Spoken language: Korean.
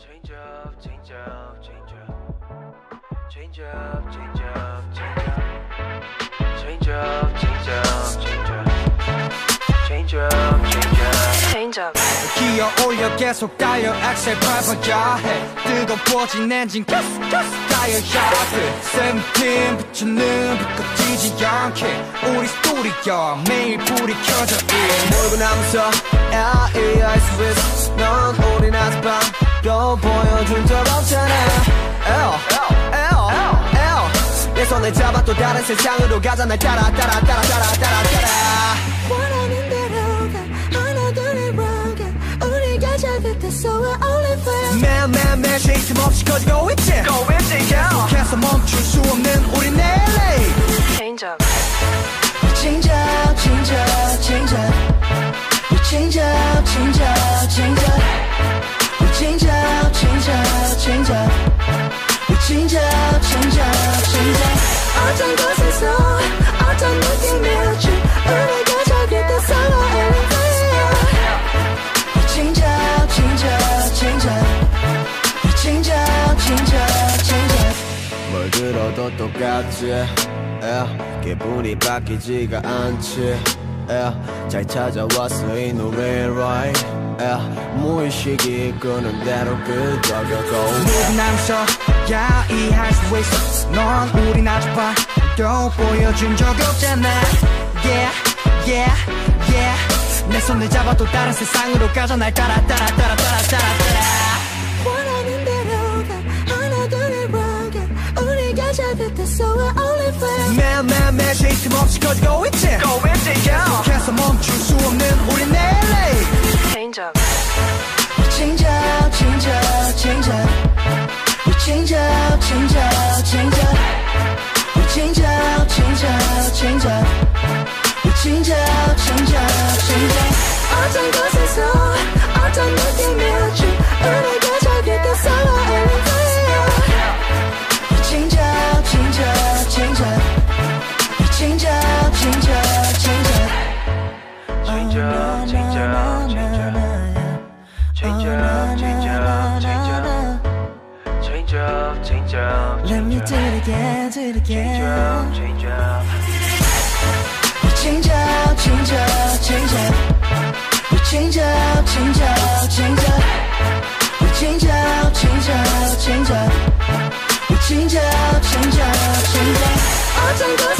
Change up, change up, change up. Change up, change up, change up. Change up, change up, change up. Change up, change up. Change up. 기어 올려 계속 달려 엑셀 밟아야 해 뜨거워진 엔진 계속 달려야 돼 세븐틴 불 꺼지지 않게 우리 스토리야 매일 불이 켜져 있네 몰고 나면서 있어 넌 우린 아직 보여준 적 없잖아. L L L. 내 손을 잡아 또 다른 세상으로 가자. 날 따라 따라 따라 따라 따라 따라. 원하는 대로 가 하나 둘을 rock 우리 가 자극했어 we're only friends 매일매일 쉴틈 없이 커지고 있지. 계속해서 멈출 수 없는 우리 LA 어떤 곳에서 어떤 우리가 up 뭘 들어도 똑같지 yeah. 기분이 바뀌지가 않지 yeah. 잘 찾아왔어 이 노래 right yeah. 무의식이 이끄는 대로 끄덕여도 누구나면서 야이 있어 넌 우린 아직 봐도 보여준 적 없잖아. Yeah yeah yeah. 내 손을 잡아 또 다른 세상으로 가자. 날 따라 따라 따라 따라 따라 따라. 원하는 대로 가 하나 둘을 rock 우리가 자극했어 we're only friends 매일 매일 쉴틈 없이 커지고 있지? 계속해서 change up change up change up we change up change up change up we change up change up change up 어떤 곳에서 어떤 느낌일지 우리가 자극했어 we're only friends we change up change up change up we change up change up change up Change up, change up, change up. Change up, change up, change up. Change up, change up, Let me change do up. it again, do it Change up, again. change up. We change up, change up, change up. We change up, change up, change up. We change up, change up, change up. We change up, change up, change up. 어떤 곳